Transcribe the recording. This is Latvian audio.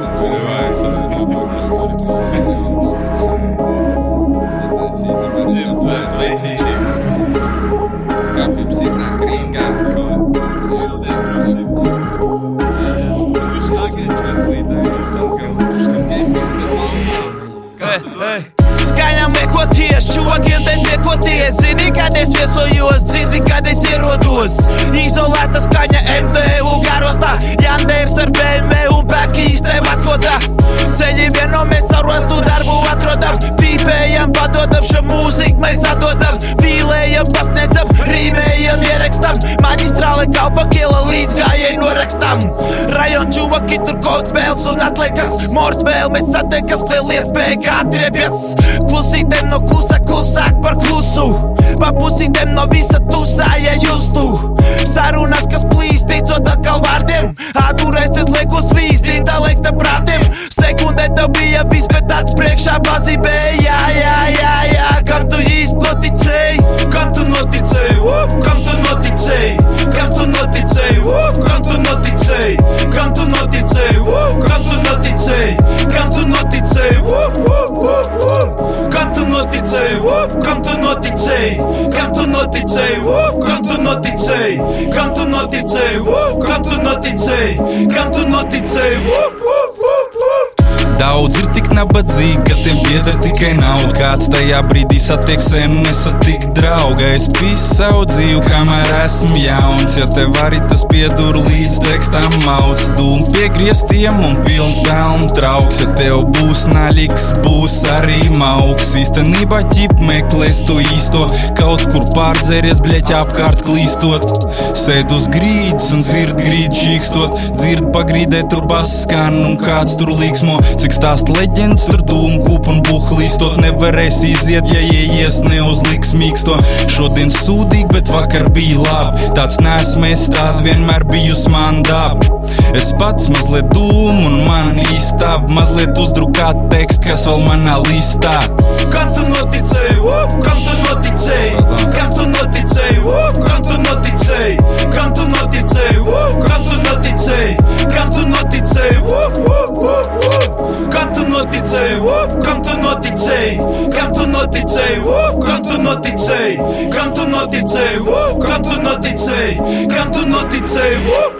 подтирается на боках Copy precisa gringa com Skaļām liekoties, šogiem te tiekoties Zini, kad es viesojos, dzirdi, kad es ierodos Izolētas Vīlējam, pasniedzam, rīmējam, ierakstam Maģistrāle kalpa kiela līdz gājai norakstam Rajon čuvaki tur kaut spēles un atliekas Mors vēlmes satiekas, liela iespēja kā atriebjas Klusītēm no klusa, klusāk par klusu Pa pusītēm no visa tusā, ja justu Sarunas, kas plīst, ticot atkal vārdiem Atturēs es lieku svīst, intelekta prātiem Sekundē tev bija viss, bet tāds priekšā bazībē noticēji? Uh, kam tu noticēji? Kam tu noticēji? Uh, kam tu noticēji? Kam tu noticēji? Uh, kam tu noticēji? Kam tu noticēji? Uh, uh, uh, uh. Daudz ir tik nabadzīgi, ka tiem pieder tikai nauda. Kāds tajā brīdī satiek senu, nesatik draugu. Es pisu savu dzīvi, kamēr esmu jauns. Ja tev arī tas piedur līdz tekstam, maus dūmu piegrieztiem un pilns pelnu trauks. Ja tev būs naļiks, būs arī mauks. Īstenībā ķip meklēs to īsto, kaut kur pārdzēries, bleķi apkārt klīstot. Sēd uz grīdas un dzird grīdu čīkstot, dzird pagrīdē tur bass skan un kāds tur līksmo. Cik stāst leģendas, tur dūmu kūp un buhlīstot Nevarēs iziet, ja ieies neuzliks mīksto Šodien sūdīgi, bet vakar bija labi. Tāds nesmu es tādu vienmēr bijusi man daba Es pats mazliet dūmu un man īstab Mazliet uzdrukāt tekstu, kas vēl manā listā. Kam tu noticēji? Uh, kam Kam tu noticēji? Uh, kam tu noticēji? Kam tu noticēji? Uh, kam tu noticēji? Kam tu noticēji? Uh, uh, uh.